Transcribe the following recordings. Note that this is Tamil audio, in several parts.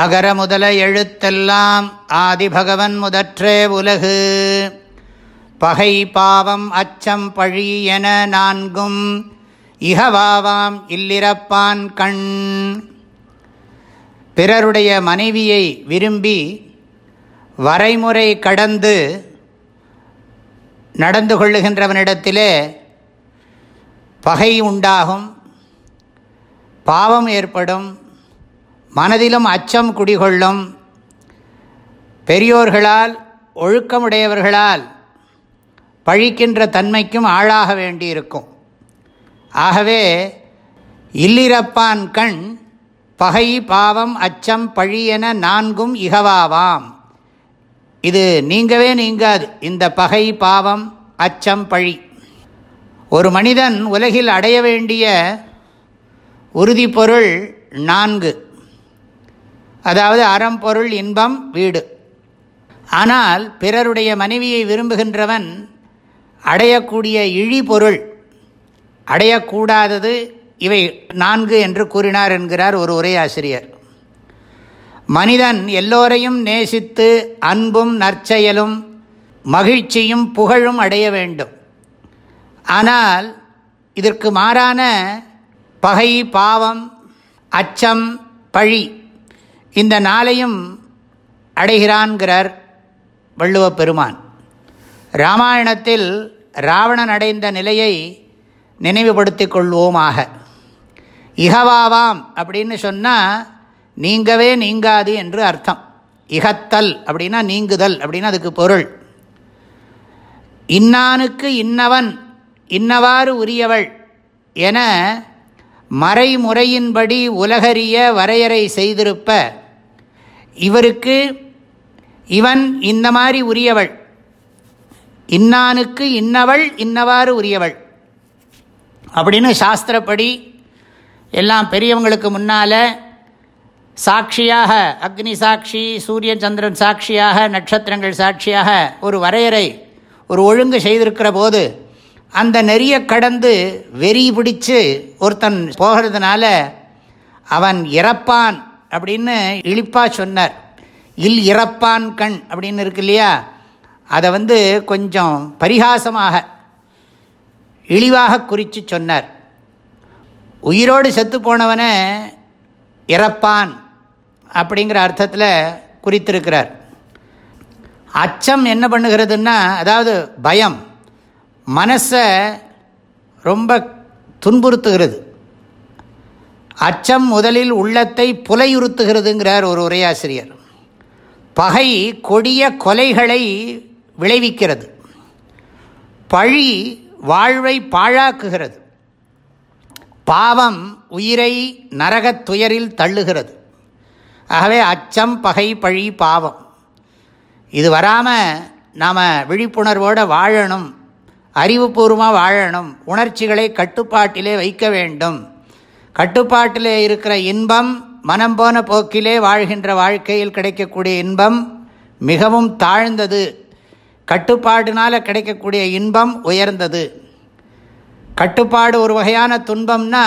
அகர முதல எழுத்தெல்லாம் ஆதிபகவன் முதற்றே உலகு. பகை பாவம் அச்சம் பழி என நான்கும் இகவாவாம் இல்லிரப்பான் கண். பிறருடைய மனைவியை விரும்பி வரைமுறை கடந்து நடந்து கொள்ளுகின்றவனிடத்திலே பகை உண்டாகும் பாவம் ஏற்படும் மனதிலும் அச்சம் குடிகொள்ளும் பெரியோர்களால் ஒழுக்கமுடையவர்களால் பழிக்கின்ற தன்மைக்கும் ஆளாக வேண்டியிருக்கும். ஆகவே இல்லிரப்பான் கண் பகை பாவம் அச்சம் பழி என நான்கும் இகவாவாம். இது நீங்கவே நீங்காது. இந்த பகை பாவம் அச்சம் பழி. ஒரு மனிதன் உலகில் அடைய வேண்டிய உறுதிப்பொருள் நான்கு. அதாவது அறம் பொருள் இன்பம் வீடு. ஆனால் பிறருடைய மனைவியை விரும்புகின்றவன் அடையக்கூடிய இழி பொருள் அடையக்கூடாதது இவை நான்கு என்று கூறினார் என்கிறார் ஒரு உரையாசிரியர் மனிதன் எல்லோரையும் நேசித்து அன்பும் நற்செயலும் மகிழ்ச்சியும் புகழும் அடைய வேண்டும். ஆனால் இதற்கு மாறான பகை பாவம் அச்சம் பழி இந்த நாளையும் அடைகிறான்கிறார் வள்ளுவ பெருமான். ராமாயணத்தில் ராவணன் அடைந்த நிலையை நினைவுபடுத்தி கொள்வோமாக. இகவாவாம் அப்படின்னு சொன்னால் நீங்கவே நீங்காது என்று அர்த்தம். இகத்தல் அப்படின்னா நீங்குதல் அப்படின்னு அதுக்கு பொருள். இன்னானுக்கு இன்னவன் இன்னவாறு உரியவள் என மறைமுறையின்படி உலகறிய வரையறை செய்திருப்ப இவருக்கு இவன் இந்த மாதிரி உரியவள். இன்னானுக்கு இன்னவள் இன்னவாறு உரியவள். அப்படின்னு சாஸ்திரப்படி எல்லாம் பெரியவங்களுக்கு முன்னால் சாட்சியாக அக்னி சாட்சி சூரிய சந்திரன் சாட்சியாக நட்சத்திரங்கள் சாட்சியாக ஒரு வரையறை ஒரு ஒழுங்கு செய்திருக்கிற போது அந்த நெறிய கடந்து வெறி பிடிச்சு ஒருத்தன் போகிறதுனால அவன் இறப்பான். அப்படின்னு இழிப்பாக சொன்னார். இல் இறப்பான் கண் அப்படின்னு இருக்கு இல்லையா? அதை வந்து கொஞ்சம் பரிகாசமாக இழிவாக குறித்து சொன்னார். உயிரோடு செத்து போனவனை இறப்பான் அப்படிங்கிற அர்த்தத்தில் குறித்திருக்கிறார். அச்சம் என்ன பண்ணுகிறதுன்னா அதாவது பயம். மனசை ரொம்ப துன்புறுத்துகிறது. அச்சம் முதலில் உள்ளத்தை புலையுறுத்துகிறதுங்கிறார் ஒரு உரையாசிரியர். பகை கொடிய கொலைகளை விளைவிக்கிறது. பழி வாழ்வை பாழாக்குகிறது. பாவம் உயிரை நரகத் துயரில் தள்ளுகிறது. ஆகவே அச்சம் பகை பழி பாவம். இது வராமல் நாம் விழிப்புணர்வோடு வாழணும் அறிவுபூர்வமாக வாழணும் உணர்ச்சிகளை கட்டுப்பாட்டிலே வைக்க வேண்டும். கட்டுப்பாட்டிலே இருக்கிற இன்பம் மனம் போன போக்கிலே வாழ்கின்ற வாழ்க்கையில் கிடைக்கக்கூடிய இன்பம் மிகவும் தாழ்ந்தது. கட்டுப்பாடுனால் கிடைக்கக்கூடிய இன்பம் உயர்ந்தது. கட்டுப்பாடு ஒரு வகையான துன்பம்னா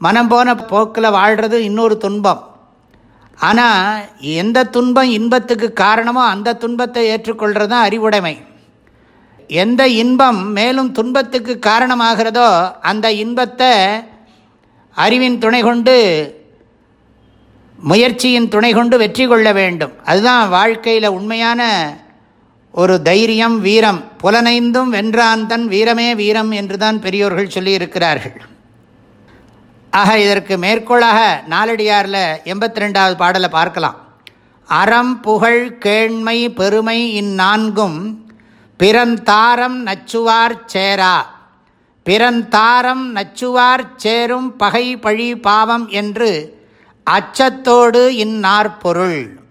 மனம் போன போக்கில் வாழ்கிறது இன்னொரு துன்பம். ஆனால் எந்த துன்பம் இன்பத்துக்கு காரணமோ அந்த துன்பத்தை ஏற்றுக்கொள்கிறது தான் அறிவுடைமை. எந்த இன்பம் மேலும் துன்பத்துக்கு காரணமாகிறதோ அந்த இன்பத்தை அறிவின் துணை கொண்டு முயற்சியின் துணை கொண்டு வெற்றி கொள்ள வேண்டும். அதுதான் வாழ்க்கையில் உண்மையான ஒரு தைரியம் வீரம். புலனைந்தும் வென்றான் தன் வீரமே வீரம் என்று தான் பெரியோர்கள் சொல்லியிருக்கிறார்கள். ஆக இதற்கு மேற்கோளாக நாலடியாரில் எண்பத்தி ரெண்டாவது பாடலை பார்க்கலாம். அறம் புகழ் கேண்மை பெருமை இந்நான்கும் பிறந்தாரம் நச்சுவார் சேரா. பிறந்தாரம் நச்சுவார் சேரும் பகை பழி பாவம் என்று அச்சத்தோடு இந்நாற்பொருள்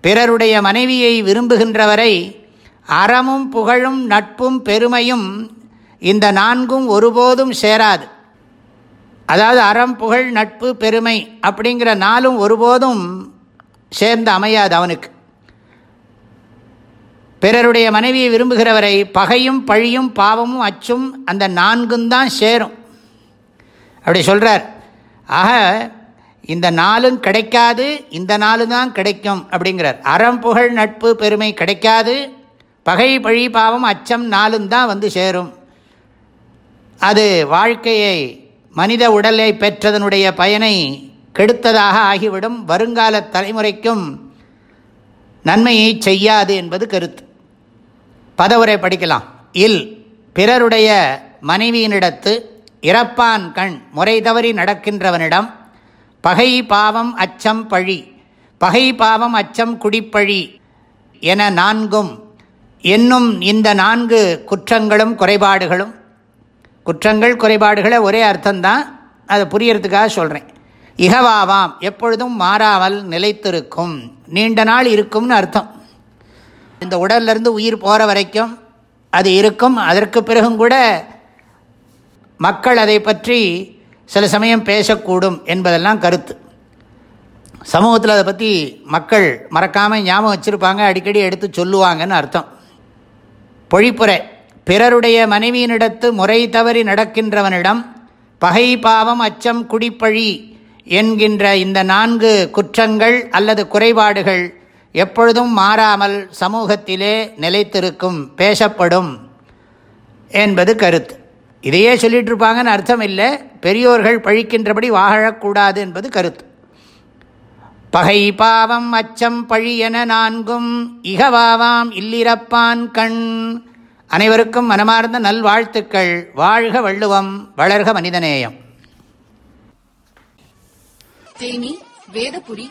பிறருடைய மனைவியை விரும்புகின்றவரை அறமும் புகழும் நட்பும் பெருமையும் இந்த நான்கும் ஒருபோதும் சேராது. அதாவது அறம் புகழ் நட்பு பெருமை அப்படிங்கிற நாளும் ஒருபோதும் சேர்ந்து அமையாது அவனுக்கு. பிறருடைய மனைவியை விரும்புகிறவரை பகையும் பழியும் பாவமும் அச்சும் அந்த நான்கும் தான் சேரும். அப்படி சொல்கிறார் ஆக இந்த நாளும் கிடைக்காது இந்த நாலு தான் கிடைக்கும் அப்படிங்கிறார். அறம் புகழ் நட்பு பெருமை கிடைக்காது. பகை பழி பாவம் அச்சம் நாளும் தான் வந்து சேரும். அது வாழ்க்கையை மனித உடலை பெற்றதனுடைய பயனை கெடுத்ததாக ஆகிவிடும். வருங்கால தலைமுறைக்கும் நன்மையை செய்யாது என்பது கருத்து. பதவுரை படிக்கலாம். இல் பிறருடைய மனைவியினிடத்து இறப்பான் கண் முறை தவறி நடக்கின்றவனிடம் பகை பாவம் அச்சம் பழி பகை பாவம் அச்சம் குடிப்பழி என நான்கும் என்னும் இந்த நான்கு குற்றங்களும் குறைபாடுகளும் குற்றங்கள் குறைபாடுகளை ஒரே அர்த்தம்தான் அதை புரியறதுக்காக சொல்கிறேன் இகவாவாம் எப்பொழுதும் மாறாமல் நிலைத்திருக்கும் நீண்ட நாள் இருக்கும்னு அர்த்தம். இந்த உடல்லிருந்து உயிர் போகிற வரைக்கும் அது இருக்கும். அதற்கு பிறகும் கூட மக்கள் அதை பற்றி சில சமயம் பேசக்கூடும் என்பதெல்லாம் கருத்து. சமூகத்தில் அதை பற்றி மக்கள் மறக்காமல் ஞாபகம் வச்சுருப்பாங்க. அடிக்கடி எடுத்து சொல்லுவாங்கன்னு அர்த்தம். பொழிப்புரை. பிறருடைய மனைவியினிடத்து முறை தவறி நடக்கின்றவனிடம் பகை பாவம் அச்சம் குடிப்பழி என்கின்ற இந்த நான்கு குற்றங்கள் அல்லது குறைபாடுகள் எப்பொழுதும் மாறாமல் சமூகத்திலே நிலைத்திருக்கும் பேசப்படும் என்பது கருத்து. இதையே சொல்லிட்டு இருப்பாங்கன்னு அர்த்தம் இல்லை பெரியோர்கள் பழிக்கின்றபடி வாழக்கூடாது என்பது கருத்து. பகை பாவம் அச்சம் பழி என நான்கும் இகவாவாம் இல்லிரப்பான் கண். அனைவருக்கும் மனமார்ந்த நல்வாழ்த்துக்கள். வாழ்க வள்ளுவம் வளர்க மனிதநேயம். தேனி வேதபுரி